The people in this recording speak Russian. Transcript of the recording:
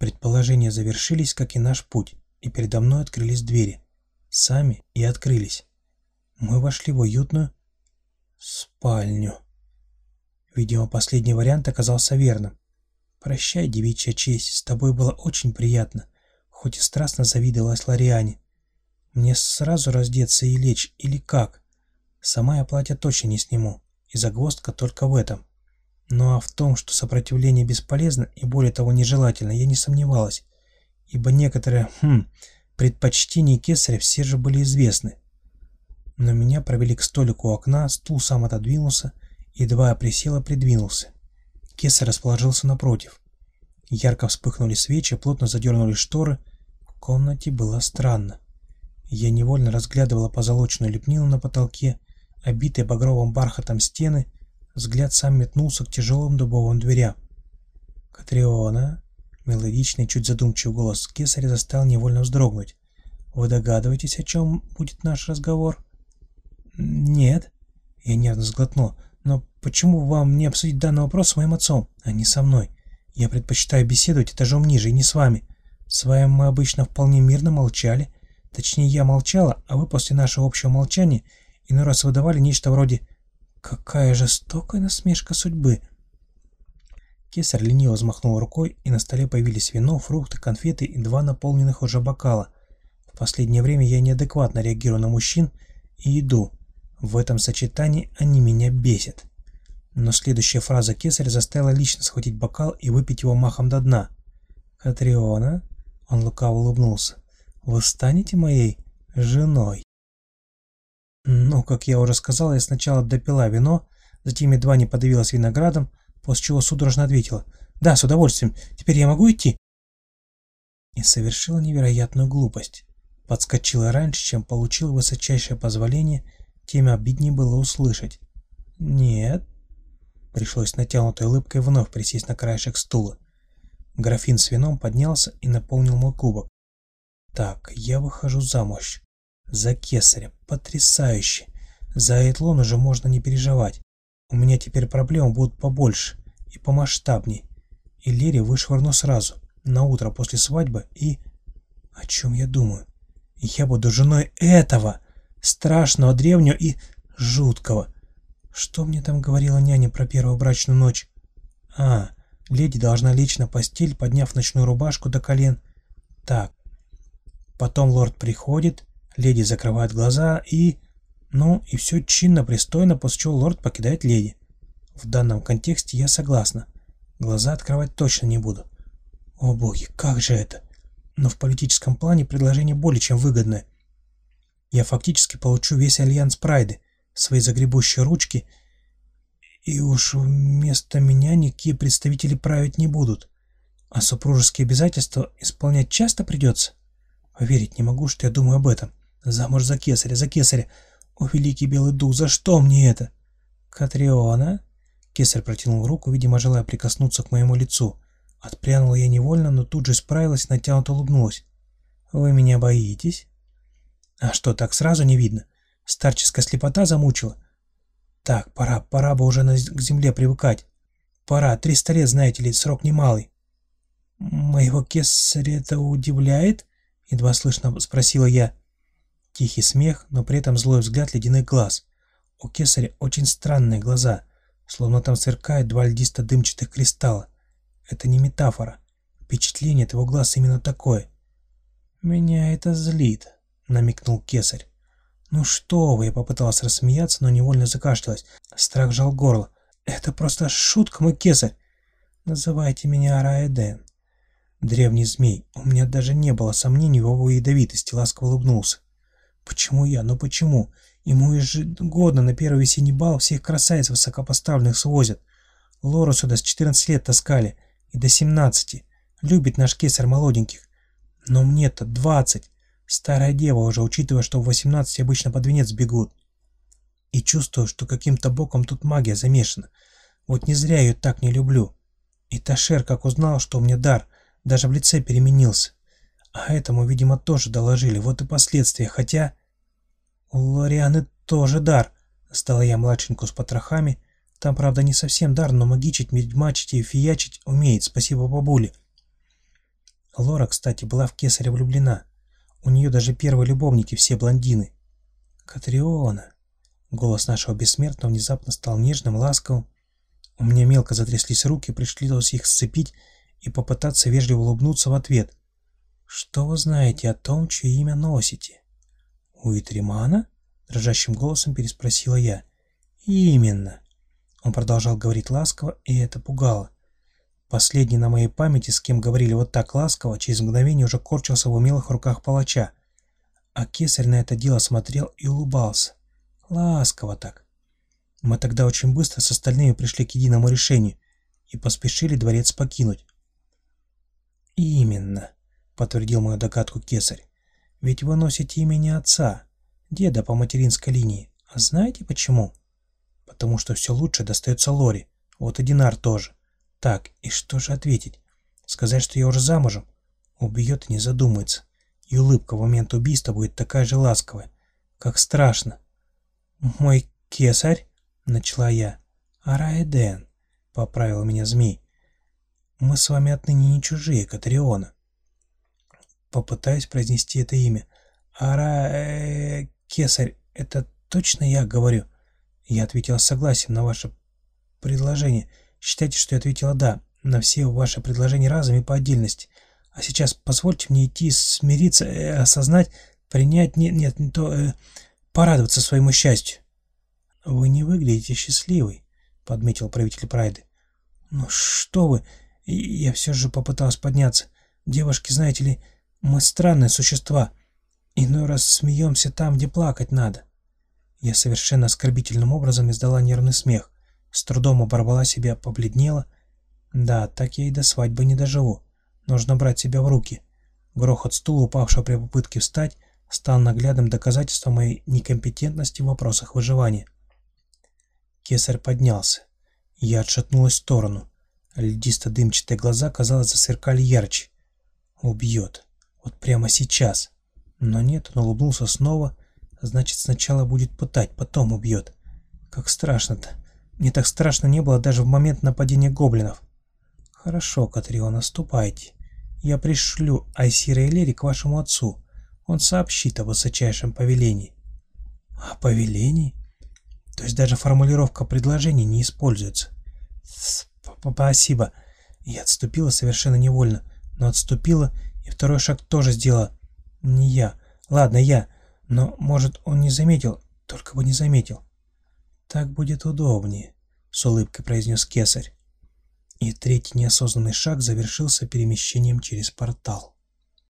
Предположения завершились, как и наш путь, и передо мной открылись двери. Сами и открылись. Мы вошли в уютную спальню. Видимо, последний вариант оказался верным. «Прощай, девичья честь, с тобой было очень приятно», хоть и страстно завидовалась Лориане. «Мне сразу раздеться и лечь, или как? Сама я платье точно не сниму, и загвоздка только в этом. Ну а в том, что сопротивление бесполезно и более того нежелательно, я не сомневалась, ибо некоторые, хм, предпочтения кесаря все же были известны. Но меня провели к столику у окна, стул сам отодвинулся, едва я присела, придвинулся. Кесарь расположился напротив. Ярко вспыхнули свечи, плотно задернули шторы. В комнате было странно. Я невольно разглядывала позолоченную лепнину на потолке, обитые багровым бархатом стены, Взгляд сам метнулся к тяжелым дубовым дверям. «Катриона?» Мелодичный, чуть задумчивый голос кесаря заставил невольно вздрогнуть. «Вы догадываетесь, о чем будет наш разговор?» «Нет». Я нервно сглотнул. «Но почему вам не обсудить данный вопрос с моим отцом, а не со мной? Я предпочитаю беседовать этажом ниже и не с вами. С вами мы обычно вполне мирно молчали. Точнее, я молчала, а вы после нашего общего молчания иной раз выдавали нечто вроде Какая жестокая насмешка судьбы. Кесарь лениво взмахнул рукой, и на столе появились вино, фрукты, конфеты и два наполненных уже бокала. В последнее время я неадекватно реагирую на мужчин и еду. В этом сочетании они меня бесят. Но следующая фраза Кесаря заставила лично схватить бокал и выпить его махом до дна. «Катриона?» — он лукаво улыбнулся. «Вы станете моей женой?» Ну, как я уже сказал, я сначала допила вино, затем едва не подавилась виноградом, после чего судорожно ответила. «Да, с удовольствием. Теперь я могу идти?» И совершила невероятную глупость. Подскочила раньше, чем получила высочайшее позволение, тем обиднее было услышать. «Нет». Пришлось натянутой улыбкой вновь присесть на краешек стула. Графин с вином поднялся и наполнил мой кубок. «Так, я выхожу замуж. За кесаря. Потрясающе. За Эйтлон уже можно не переживать. У меня теперь проблемы будут побольше и помасштабней. И Лере вышвырну сразу, на утро после свадьбы и... О чем я думаю? Я буду женой этого, страшного, древнего и жуткого. Что мне там говорила няня про первую брачную ночь? А, леди должна лечь на постель, подняв ночную рубашку до колен. Так. Потом лорд приходит, Леди закрывает глаза и... Ну, и все чинно, пристойно, после чего лорд покидает леди. В данном контексте я согласна. Глаза открывать точно не буду. О боги, как же это? Но в политическом плане предложение более чем выгодное. Я фактически получу весь альянс Прайды, свои загребущие ручки, и уж вместо меня никакие представители править не будут. А супружеские обязательства исполнять часто придется? Поверить не могу, что я думаю об этом. Замуж за кесаря, за кесаря. О, великий белый дух, за что мне это? Катриона? Кесарь протянул руку, видимо, желая прикоснуться к моему лицу. Отпрянула я невольно, но тут же справилась натянуто улыбнулась. «Вы меня боитесь?» «А что, так сразу не видно? Старческая слепота замучила?» «Так, пора, пора бы уже на, к земле привыкать. Пора, триста лет, знаете ли, срок немалый». «Моего кесаря это удивляет?» — едва слышно спросила я. Тихий смех, но при этом злой взгляд ледяных глаз. У кесаря очень странные глаза, словно там сверкают два льдисто-дымчатых кристалла. Это не метафора. Впечатление от его глаз именно такое. «Меня это злит», — намекнул кесарь. «Ну что вы!» — я попыталась рассмеяться, но невольно закашлялась. Страх жал горло. «Это просто шутка, мой кесарь!» «Называйте меня Араэден». Древний змей. У меня даже не было сомнений в его ядовитости, ласково улыбнулся. Почему я? Ну почему? Ему ежегодно на первый весенний бал всех красавиц высокопоставленных свозят. Лору сюда с 14 лет таскали, и до 17. Любит наш кесарь молоденьких. Но мне-то 20. Старая дева уже, учитывая, что в 18 обычно под венец бегут. И чувствую, что каким-то боком тут магия замешана. Вот не зря ее так не люблю. И Ташер, как узнал, что у меня дар, даже в лице переменился. А этому, видимо, тоже доложили, вот и последствия, хотя... У Лорианы тоже дар, стала я младшеньку с потрохами. Там, правда, не совсем дар, но магичить, медьмачить и фиячить умеет, спасибо бабуле. Лора, кстати, была в кесаря влюблена. У нее даже первые любовники все блондины. Катриона. Голос нашего бессмертного внезапно стал нежным, ласковым. У меня мелко затряслись руки, пришлось их сцепить и попытаться вежливо улыбнуться в ответ. «Что вы знаете о том, чье имя носите?» «У Итримана?» — дрожащим голосом переспросила я. «Именно». Он продолжал говорить ласково, и это пугало. Последний на моей памяти, с кем говорили вот так ласково, через мгновение уже корчился в умелых руках палача. А кесарь на это дело смотрел и улыбался. Ласково так. Мы тогда очень быстро с остальными пришли к единому решению и поспешили дворец покинуть. «Именно», — подтвердил мою догадку кесарь. «Ведь вы носите имени отца, деда по материнской линии. А знаете почему?» «Потому что все лучше достается Лори. Вот и Динар тоже. Так, и что же ответить? Сказать, что я уже замужем? Убьет и не задумается. И улыбка в момент убийства будет такая же ласковая. Как страшно. «Мой кесарь?» — начала я. «Араэден», — поправил меня змей. «Мы с вами отныне не чужие, Катриона». Попытаюсь произнести это имя. «Ара... кесарь, это точно я говорю?» Я ответила согласием на ваше предложение. Считайте, что я ответила «да» на все ваши предложения разом и по отдельности. А сейчас позвольте мне идти смириться, э, осознать, принять, нет, нет, не то, э, порадоваться своему счастью. «Вы не выглядите счастливой», — подметил правитель Прайды. «Ну что вы, я все же попыталась подняться. Девушки, знаете ли, мы странные существа. Иной раз смеемся там, где плакать надо». Я совершенно оскорбительным образом издала нервный смех. С трудом оборвала себя, побледнела. Да, так я и до свадьбы не доживу. Нужно брать себя в руки. Грохот стула, упавшего при попытке встать, стал наглядным доказательством моей некомпетентности в вопросах выживания. Кесарь поднялся. Я отшатнулась в сторону. Льдисто-дымчатые глаза, казалось, засверкали ярче. Убьет. Вот прямо сейчас. Но нет, он улыбнулся снова. Значит, сначала будет пытать, потом убьет. Как страшно-то. Мне так страшно не было даже в момент нападения гоблинов. Хорошо, Катриона, ступайте. Я пришлю Айсира и Лери к вашему отцу. Он сообщит о высочайшем повелении. О повелении? То есть даже формулировка предложений не используется. Спасибо. Я отступила совершенно невольно, но отступила, второй шаг тоже сделала. Не я. Ладно, я. Но, может, он не заметил, только бы не заметил. Так будет удобнее, с улыбкой произнес кесарь. И третий неосознанный шаг завершился перемещением через портал.